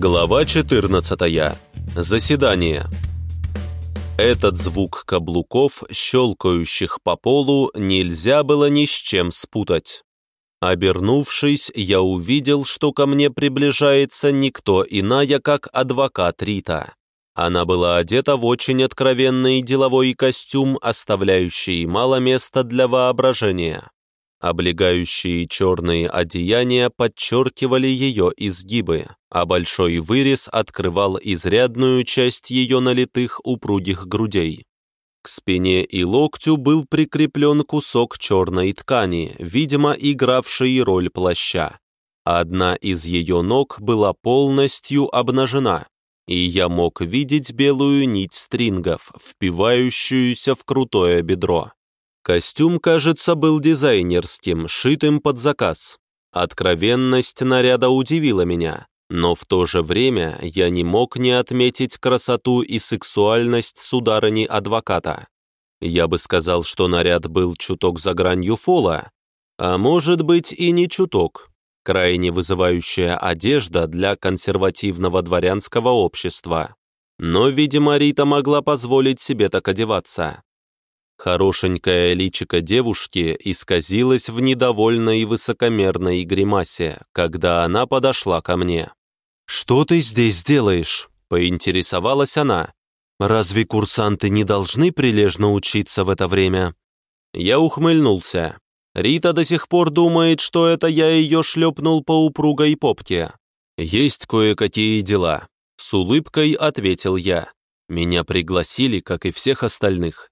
Глава 14. Заседание. Этот звук каблуков, щелкающих по полу, нельзя было ни с чем спутать. Обернувшись, я увидел, что ко мне приближается никто иная, как адвокат Рита. Она была одета в очень откровенный деловой костюм, оставляющий мало места для воображения. Облегающие черные одеяния подчеркивали ее изгибы, а большой вырез открывал изрядную часть ее налитых упругих грудей. К спине и локтю был прикреплен кусок черной ткани, видимо, игравший роль плаща. Одна из ее ног была полностью обнажена, и я мог видеть белую нить стрингов, впивающуюся в крутое бедро. Костюм, кажется, был дизайнерским, шитым под заказ. Откровенность наряда удивила меня, но в то же время я не мог не отметить красоту и сексуальность сударыни-адвоката. Я бы сказал, что наряд был чуток за гранью фола, а может быть и не чуток. Крайне вызывающая одежда для консервативного дворянского общества. Но, видимо, Рита могла позволить себе так одеваться. Хорошенькое личико девушки исказилось в недовольной и высокомерной гримасе, когда она подошла ко мне. «Что ты здесь делаешь?» — поинтересовалась она. «Разве курсанты не должны прилежно учиться в это время?» Я ухмыльнулся. Рита до сих пор думает, что это я ее шлепнул по упругой попке. «Есть кое-какие дела», — с улыбкой ответил я. Меня пригласили, как и всех остальных.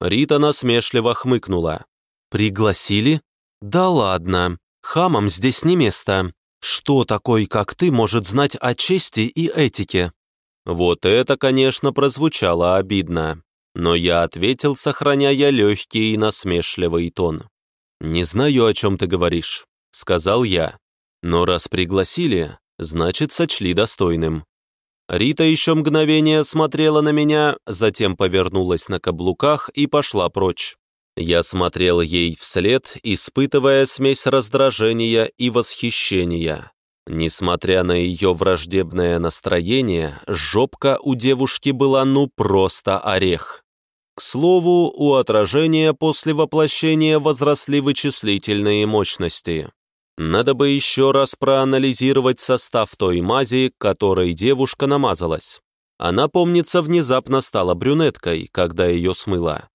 Рита насмешливо хмыкнула. «Пригласили? Да ладно, хамам здесь не место. Что такой, как ты, может знать о чести и этике?» Вот это, конечно, прозвучало обидно, но я ответил, сохраняя легкий и насмешливый тон. «Не знаю, о чем ты говоришь», — сказал я. «Но раз пригласили, значит, сочли достойным. Рита еще мгновение смотрела на меня, затем повернулась на каблуках и пошла прочь. Я смотрел ей вслед, испытывая смесь раздражения и восхищения. Несмотря на ее враждебное настроение, жопка у девушки была ну просто орех. К слову, у отражения после воплощения возросли вычислительные мощности. Надо бы еще раз проанализировать состав той мази, которой девушка намазалась. Она, помнится, внезапно стала брюнеткой, когда ее смыло.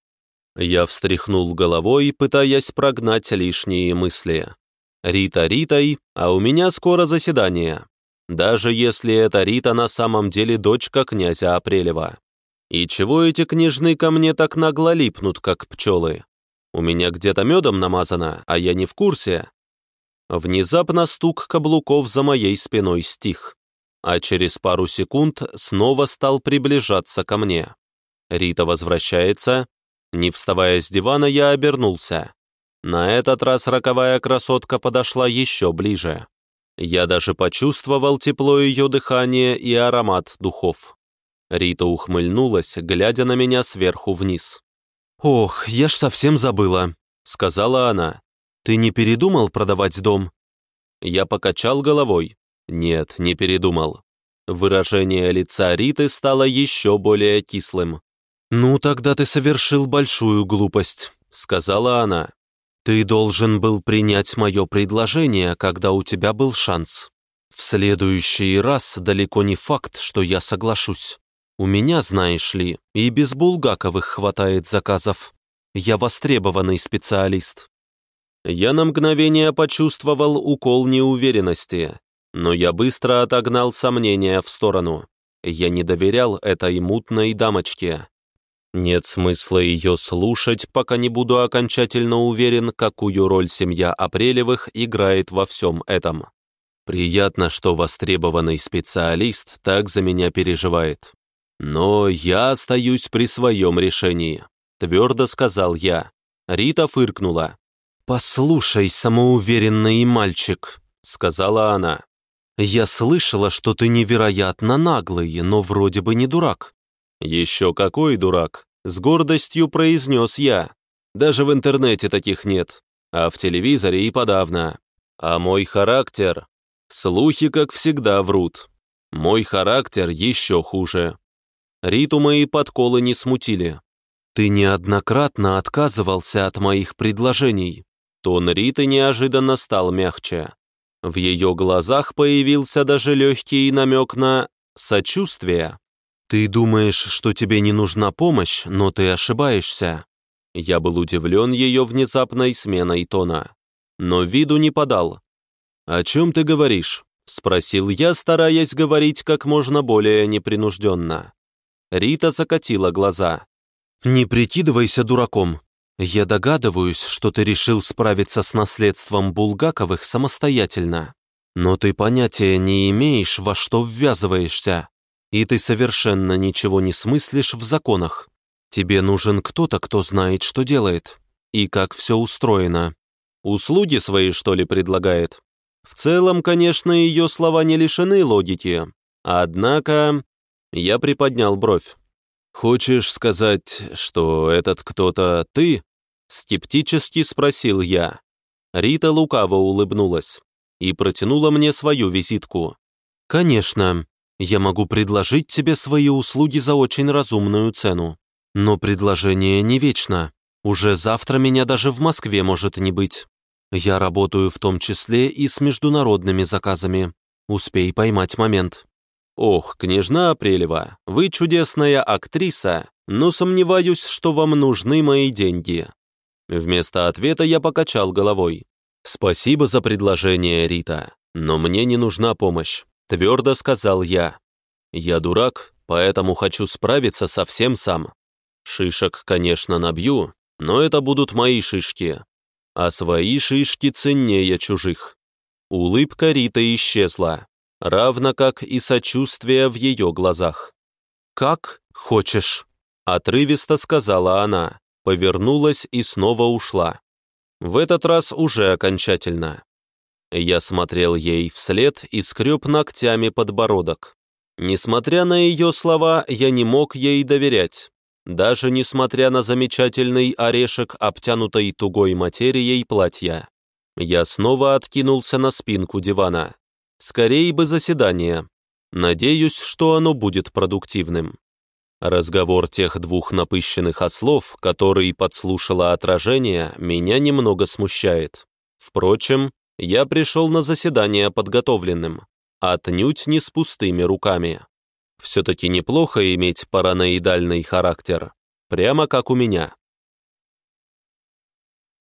Я встряхнул головой, пытаясь прогнать лишние мысли. Рита Ритой, а у меня скоро заседание. Даже если эта Рита на самом деле дочка князя Апрелева. И чего эти княжны ко мне так нагло липнут, как пчелы? У меня где-то медом намазано, а я не в курсе. Внезапно стук каблуков за моей спиной стих, а через пару секунд снова стал приближаться ко мне. Рита возвращается. Не вставая с дивана, я обернулся. На этот раз роковая красотка подошла еще ближе. Я даже почувствовал тепло ее дыхания и аромат духов. Рита ухмыльнулась, глядя на меня сверху вниз. «Ох, я ж совсем забыла», — сказала она. «Ты не передумал продавать дом?» Я покачал головой. Нет, не передумал. Выражение лица Риты стало еще более кислым. «Ну, тогда ты совершил большую глупость», — сказала она. «Ты должен был принять мое предложение, когда у тебя был шанс. В следующий раз далеко не факт, что я соглашусь. У меня, знаешь ли, и без Булгаковых хватает заказов. Я востребованный специалист. Я на мгновение почувствовал укол неуверенности, но я быстро отогнал сомнения в сторону. Я не доверял этой мутной дамочке. Нет смысла ее слушать, пока не буду окончательно уверен, какую роль семья Апрелевых играет во всем этом. Приятно, что востребованный специалист так за меня переживает. Но я остаюсь при своем решении, твердо сказал я. Рита фыркнула. «Послушай, самоуверенный мальчик», — сказала она. «Я слышала, что ты невероятно наглый, но вроде бы не дурак». «Еще какой дурак?» — с гордостью произнес я. «Даже в интернете таких нет, а в телевизоре и подавно. А мой характер? Слухи, как всегда, врут. Мой характер еще хуже. Риту мои подколы не смутили. Ты неоднократно отказывался от моих предложений. Тон Риты неожиданно стал мягче. В ее глазах появился даже легкий намек на сочувствие. «Ты думаешь, что тебе не нужна помощь, но ты ошибаешься». Я был удивлен ее внезапной сменой тона, но виду не подал. «О чем ты говоришь?» — спросил я, стараясь говорить как можно более непринужденно. Рита закатила глаза. «Не прикидывайся дураком. Я догадываюсь, что ты решил справиться с наследством Булгаковых самостоятельно. Но ты понятия не имеешь, во что ввязываешься. И ты совершенно ничего не смыслишь в законах. Тебе нужен кто-то, кто знает, что делает. И как все устроено. Услуги свои, что ли, предлагает? В целом, конечно, ее слова не лишены логики. Однако... Я приподнял бровь. «Хочешь сказать, что этот кто-то ты?» Скептически спросил я. Рита лукаво улыбнулась и протянула мне свою визитку. «Конечно, я могу предложить тебе свои услуги за очень разумную цену. Но предложение не вечно. Уже завтра меня даже в Москве может не быть. Я работаю в том числе и с международными заказами. Успей поймать момент». «Ох, княжна Апрелева, вы чудесная актриса, но сомневаюсь, что вам нужны мои деньги». Вместо ответа я покачал головой. «Спасибо за предложение, Рита, но мне не нужна помощь», — твердо сказал я. «Я дурак, поэтому хочу справиться совсем сам. Шишек, конечно, набью, но это будут мои шишки, а свои шишки ценнее чужих. Улыбка Риты исчезла, равно как и сочувствие в ее глазах. «Как хочешь», — отрывисто сказала она, повернулась и снова ушла. В этот раз уже окончательно. Я смотрел ей вслед и скреб ногтями подбородок. Несмотря на ее слова, я не мог ей доверять. Даже несмотря на замечательный орешек, обтянутой тугой материей платья. Я снова откинулся на спинку дивана. Скорее бы заседание. Надеюсь, что оно будет продуктивным. Разговор тех двух напыщенных ослов, который подслушало отражение, меня немного смущает. Впрочем, я пришел на заседание подготовленным, отнюдь не с пустыми руками. Все-таки неплохо иметь параноидальный характер, прямо как у меня.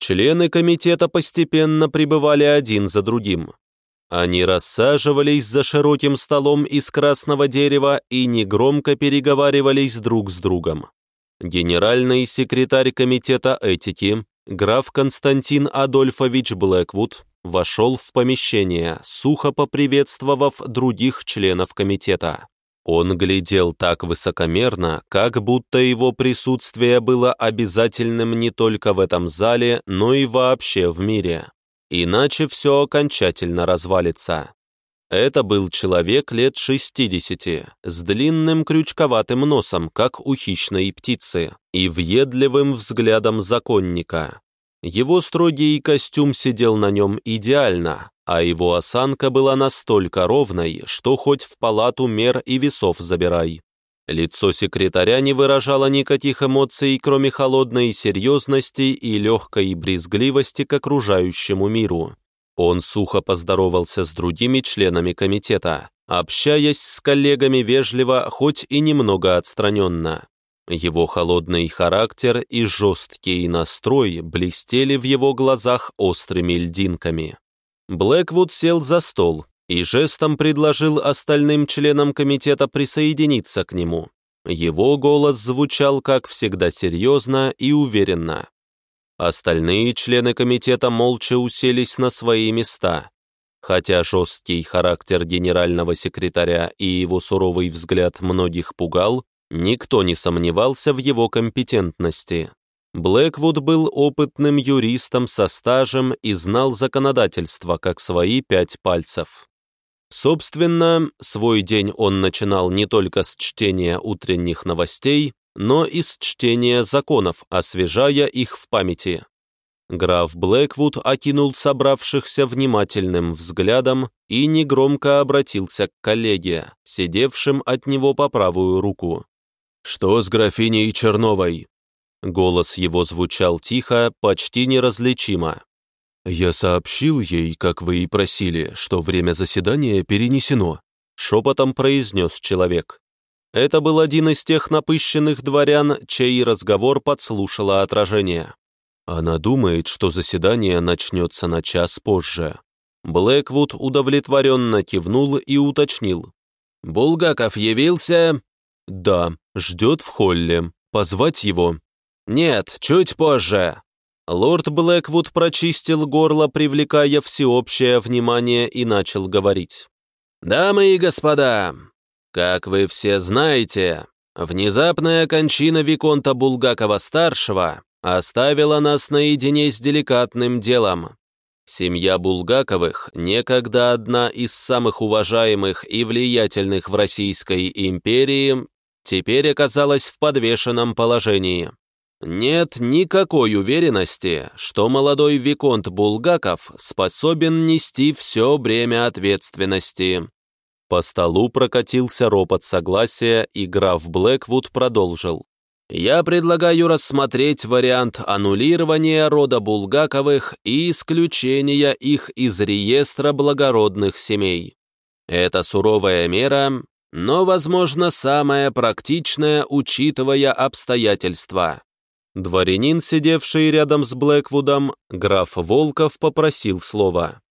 Члены комитета постепенно прибывали один за другим. Они рассаживались за широким столом из красного дерева и негромко переговаривались друг с другом. Генеральный секретарь комитета этики, граф Константин Адольфович Блэквуд, вошел в помещение, сухо поприветствовав других членов комитета. Он глядел так высокомерно, как будто его присутствие было обязательным не только в этом зале, но и вообще в мире. Иначе все окончательно развалится. Это был человек лет 60, с длинным крючковатым носом, как у хищной птицы, и въедливым взглядом законника. Его строгий костюм сидел на нем идеально, а его осанка была настолько ровной, что хоть в палату мер и весов забирай. Лицо секретаря не выражало никаких эмоций, кроме холодной серьезности и легкой брезгливости к окружающему миру. Он сухо поздоровался с другими членами комитета, общаясь с коллегами вежливо, хоть и немного отстраненно. Его холодный характер и жесткий настрой блестели в его глазах острыми льдинками. Блэквуд сел за стол и жестом предложил остальным членам комитета присоединиться к нему. Его голос звучал, как всегда, серьезно и уверенно. Остальные члены комитета молча уселись на свои места, хотя жесткий характер генерального секретаря и его суровый взгляд многих пугал, никто не сомневался в его компетентности. Блэквуд был опытным юристом со стажем и знал законодательство как свои пять пальцев. Собственно, свой день он начинал не только с чтения утренних новостей, но и с чтения законов, освежая их в памяти. Граф Блэквуд окинул собравшихся внимательным взглядом и негромко обратился к коллеге, сидевшим от него по правую руку. «Что с графиней Черновой?» Голос его звучал тихо, почти неразличимо. «Я сообщил ей, как вы и просили, что время заседания перенесено», шепотом произнес человек. Это был один из тех напыщенных дворян, чей разговор подслушало отражение. Она думает, что заседание начнется на час позже. Блэквуд удовлетворенно кивнул и уточнил. «Булгаков явился?» «Да, ждет в холле. Позвать его?» «Нет, чуть позже». Лорд Блэквуд прочистил горло, привлекая всеобщее внимание, и начал говорить. «Дамы и господа, как вы все знаете, внезапная кончина Виконта Булгакова-старшего оставила нас наедине с деликатным делом. Семья Булгаковых, некогда одна из самых уважаемых и влиятельных в Российской империи, теперь оказалась в подвешенном положении. Нет никакой уверенности, что молодой Виконт Булгаков способен нести все бремя ответственности. По столу прокатился ропот согласия, и граф Блэквуд продолжил. «Я предлагаю рассмотреть вариант аннулирования рода Булгаковых и исключения их из реестра благородных семей. Это суровая мера, но, возможно, самая практичная, учитывая обстоятельства». Дворянин, сидевший рядом с Блэквудом, граф Волков попросил слова.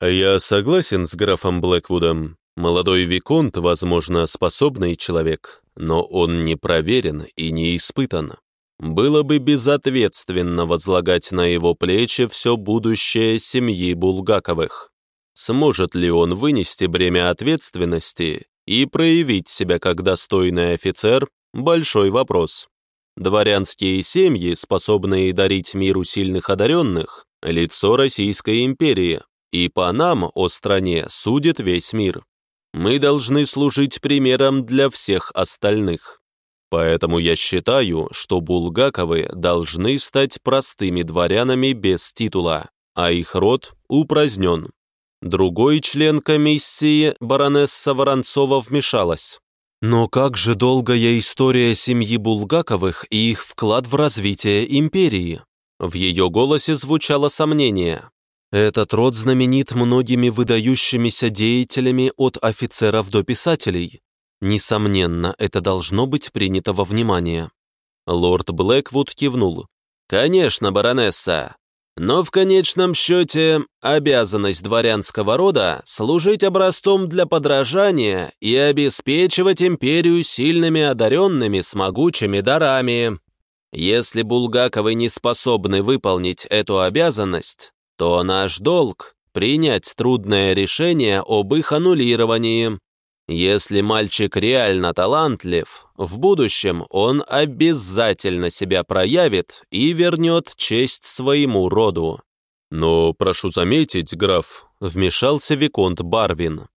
«Я согласен с графом Блэквудом. Молодой Виконт, возможно, способный человек, но он не проверен и не испытан. Было бы безответственно возлагать на его плечи все будущее семьи Булгаковых. Сможет ли он вынести бремя ответственности и проявить себя как достойный офицер – большой вопрос. Дворянские семьи, способные дарить миру сильных одаренных – лицо Российской империи, и по нам, о стране, судит весь мир. Мы должны служить примером для всех остальных. Поэтому я считаю, что Булгаковы должны стать простыми дворянами без титула, а их род упразднен. Другой член комиссии, баронесса Воронцова, вмешалась. Но как же долгая история семьи Булгаковых и их вклад в развитие империи? В ее голосе звучало сомнение. Этот род знаменит многими выдающимися деятелями от офицеров до писателей. Несомненно, это должно быть принято во внимание. Лорд Блэквуд кивнул. «Конечно, баронесса. Но в конечном счете обязанность дворянского рода служить образцом для подражания и обеспечивать империю сильными одаренными с могучими дарами. Если Булгаковы не способны выполнить эту обязанность, то наш долг — принять трудное решение об их аннулировании. Если мальчик реально талантлив, в будущем он обязательно себя проявит и вернет честь своему роду. Но, прошу заметить, граф, вмешался Виконт Барвин.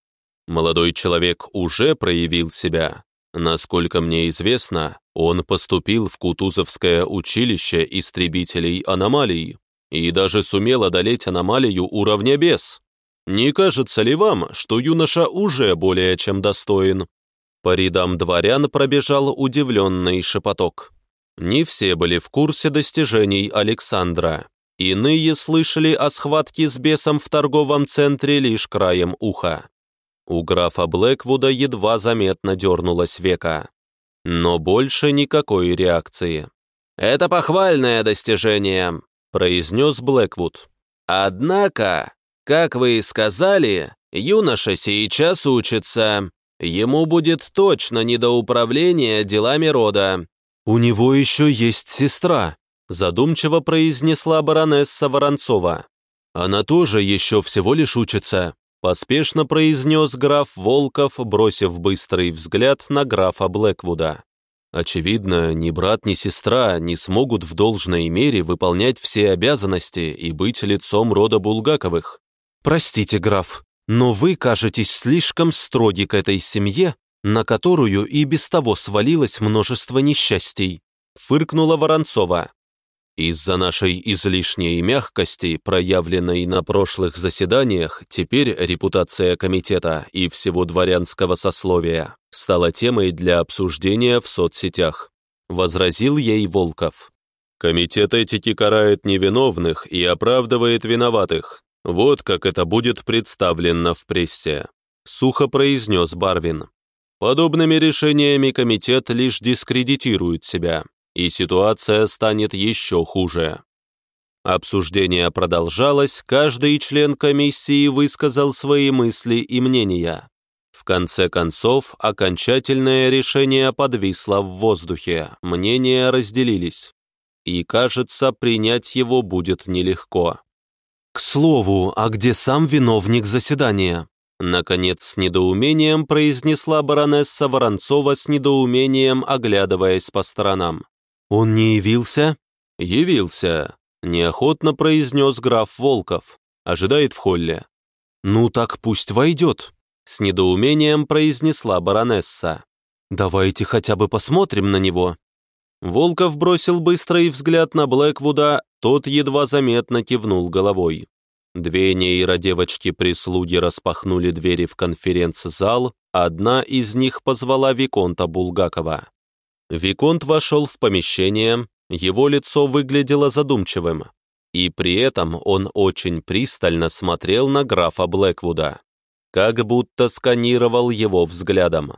Молодой человек уже проявил себя. Насколько мне известно, он поступил в Кутузовское училище истребителей аномалий и даже сумел одолеть аномалию уровня бес. Не кажется ли вам, что юноша уже более чем достоин?» По рядам дворян пробежал удивленный шепоток. Не все были в курсе достижений Александра. Иные слышали о схватке с бесом в торговом центре лишь краем уха. У графа Блэквуда едва заметно дернулось века. Но больше никакой реакции. «Это похвальное достижение», произнес Блэквуд. «Однако, как вы и сказали, юноша сейчас учится. Ему будет точно не до управления делами рода». «У него еще есть сестра», задумчиво произнесла баронесса Воронцова. «Она тоже еще всего лишь учится», поспешно произнес граф Волков, бросив быстрый взгляд на графа Блэквуда. Очевидно, ни брат, ни сестра не смогут в должной мере выполнять все обязанности и быть лицом рода Булгаковых. Простите, граф, но вы кажетесь слишком строги к этой семье, на которую и без того свалилось множество несчастий», — фыркнула Воронцова. Из-за нашей излишней мягкости, проявленной на прошлых заседаниях, теперь репутация комитета и всего дворянского сословия стала темой для обсуждения в соцсетях. Возразил ей Волков. Комитет этики карает невиновных и оправдывает виноватых. Вот как это будет представлено в прессе. Сухо произнес Барвин. Подобными решениями комитет лишь дискредитирует себя и ситуация станет еще хуже. Обсуждение продолжалось, каждый член комиссии высказал свои мысли и мнения. В конце концов, окончательное решение подвисло в воздухе, мнения разделились. И, кажется, принять его будет нелегко. «К слову, а где сам виновник заседания?» Наконец, с недоумением произнесла баронесса Воронцова с недоумением, оглядываясь по сторонам. «Он не явился?» «Явился», — неохотно произнес граф Волков. «Ожидает в холле». «Ну так пусть войдет», — с недоумением произнесла баронесса. «Давайте хотя бы посмотрим на него». Волков бросил быстрый взгляд на Блэквуда, тот едва заметно кивнул головой. Две нейродевочки-прислуги распахнули двери в конференц-зал, одна из них позвала Виконта Булгакова. Виконт вошел в помещение, его лицо выглядело задумчивым, и при этом он очень пристально смотрел на графа Блэквуда, как будто сканировал его взглядом.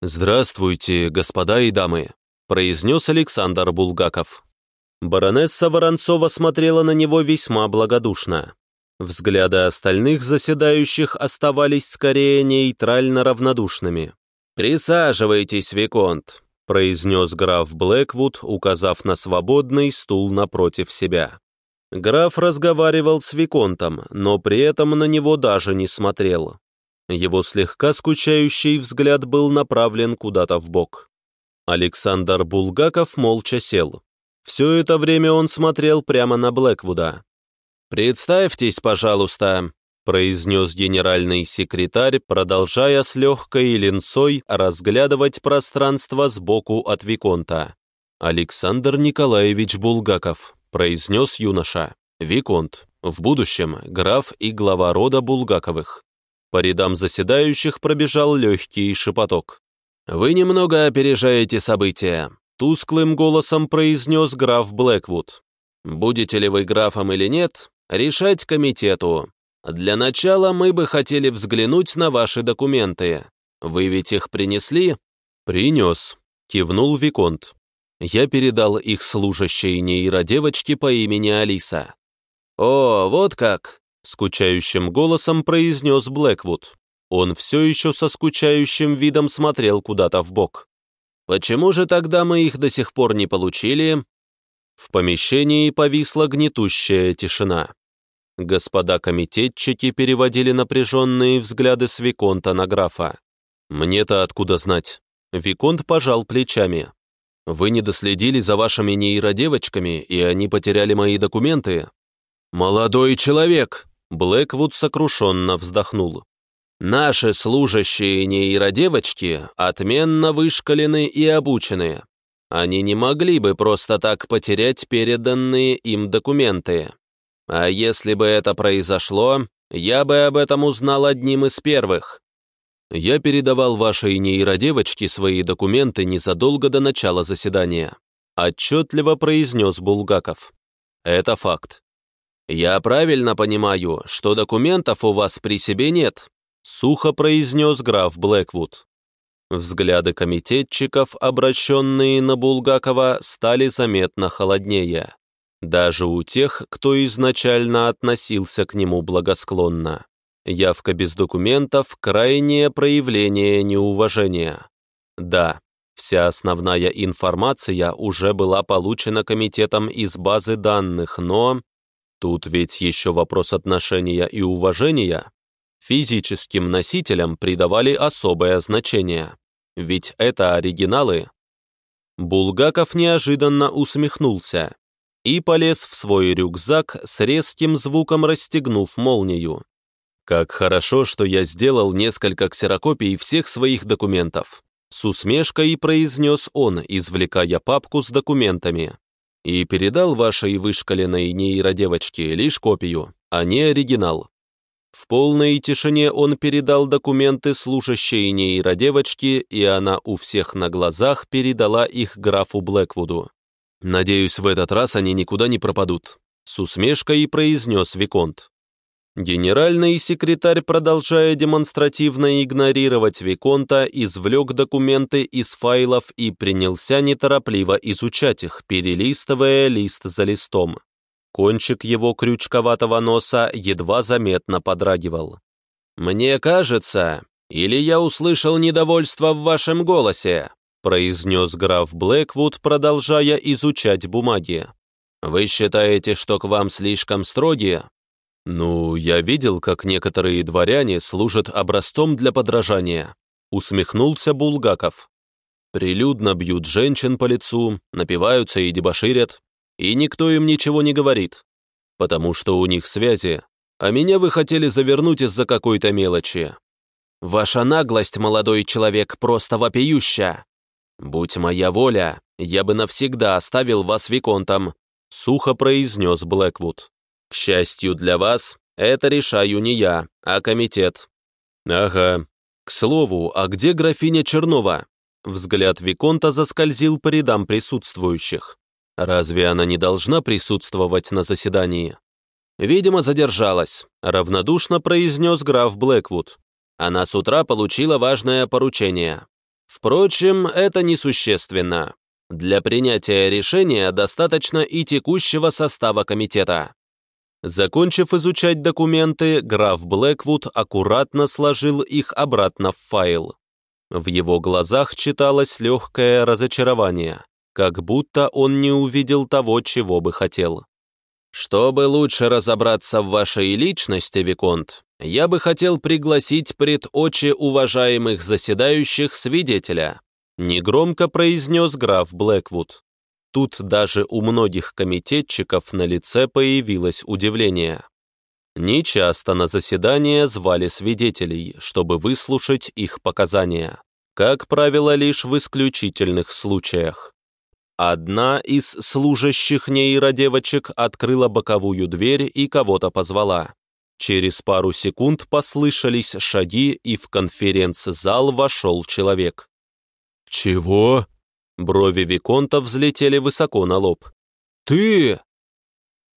«Здравствуйте, господа и дамы», — произнес Александр Булгаков. Баронесса Воронцова смотрела на него весьма благодушно. Взгляды остальных заседающих оставались скорее нейтрально равнодушными. «Присаживайтесь, Виконт», произнес граф Блэквуд, указав на свободный стул напротив себя. Граф разговаривал с Виконтом, но при этом на него даже не смотрел. Его слегка скучающий взгляд был направлен куда-то в бок. Александр Булгаков молча сел. Все это время он смотрел прямо на Блэквуда. «Представьтесь, пожалуйста», произнес генеральный секретарь, продолжая с легкой линцой разглядывать пространство сбоку от Виконта. «Александр Николаевич Булгаков», произнес юноша. «Виконт, в будущем граф и глава рода Булгаковых». По рядам заседающих пробежал легкий шепоток. «Вы немного опережаете события», — тусклым голосом произнес граф Блэквуд. «Будете ли вы графом или нет, решать комитету. Для начала мы бы хотели взглянуть на ваши документы. Вы ведь их принесли?» «Принес», — кивнул Виконт. Я передал их служащей нейродевочке по имени Алиса. «О, вот как!» — скучающим голосом произнес Блэквуд. Он все еще со скучающим видом смотрел куда-то в бок. «Почему же тогда мы их до сих пор не получили?» В помещении повисла гнетущая тишина. Господа комитетчики переводили напряженные взгляды с Виконта на графа. «Мне-то откуда знать?» Виконт пожал плечами. «Вы не доследили за вашими нейродевочками, и они потеряли мои документы?» «Молодой человек!» Блэквуд сокрушенно вздохнул. «Наши служащие нейродевочки отменно вышкалены и обучены. Они не могли бы просто так потерять переданные им документы. А если бы это произошло, я бы об этом узнал одним из первых. Я передавал вашей нейродевочке свои документы незадолго до начала заседания. Отчетливо произнес Булгаков. Это факт. Я правильно понимаю, что документов у вас при себе нет? Сухо произнес граф Блэквуд. Взгляды комитетчиков, обращенные на Булгакова, стали заметно холоднее даже у тех, кто изначально относился к нему благосклонно. Явка без документов – крайнее проявление неуважения. Да, вся основная информация уже была получена комитетом из базы данных, но... Тут ведь еще вопрос отношения и уважения. Физическим носителям придавали особое значение. Ведь это оригиналы. Булгаков неожиданно усмехнулся и полез в свой рюкзак с резким звуком расстегнув молнию. «Как хорошо, что я сделал несколько ксерокопий всех своих документов», с усмешкой произнес он, извлекая папку с документами. и передал вашей вышкаленной нейродевочке лишь копию, а не оригинал. В полной тишине он передал документы служащей нейродевочке, и она у всех на глазах передала их графу Блэквуду. «Надеюсь, в этот раз они никуда не пропадут», — с усмешкой произнес Виконт. Генеральный секретарь, продолжая демонстративно игнорировать Виконта, извлек документы из файлов и принялся неторопливо изучать их, перелистывая лист за листом. Кончик его крючковатого носа едва заметно подрагивал. «Мне кажется, или я услышал недовольство в вашем голосе», произнес граф Блэквуд, продолжая изучать бумаги. «Вы считаете, что к вам слишком строгие?» «Ну, я видел, как некоторые дворяне служат образцом для подражания», усмехнулся Булгаков. «Прилюдно бьют женщин по лицу, напиваются и дебоширят, и никто им ничего не говорит, потому что у них связи, а меня вы хотели завернуть из-за какой-то мелочи. Ваша наглость, молодой человек, просто вопиюща. Будь моя воля, я бы навсегда оставил вас виконтом», сухо произнес Блэквуд. «К счастью для вас, это решаю не я, а комитет». «Ага. К слову, а где графиня Чернова?» Взгляд Виконта заскользил по рядам присутствующих. Разве она не должна присутствовать на заседании? Видимо, задержалась, равнодушно произнес граф Блэквуд. Она с утра получила важное поручение. Впрочем, это несущественно. Для принятия решения достаточно и текущего состава комитета. Закончив изучать документы, граф Блэквуд аккуратно сложил их обратно в файл. В его глазах читалось легкое разочарование как будто он не увидел того, чего бы хотел. «Чтобы лучше разобраться в вашей личности, Виконт, я бы хотел пригласить пред очи уважаемых заседающих свидетеля», негромко произнес граф Блэквуд. Тут даже у многих комитетчиков на лице появилось удивление. Нечасто на заседание звали свидетелей, чтобы выслушать их показания. Как правило, лишь в исключительных случаях. Одна из служащих нейродевочек открыла боковую дверь и кого-то позвала. Через пару секунд послышались шаги, и в конференц-зал вошел человек. «Чего?» Брови Виконта взлетели высоко на лоб. «Ты!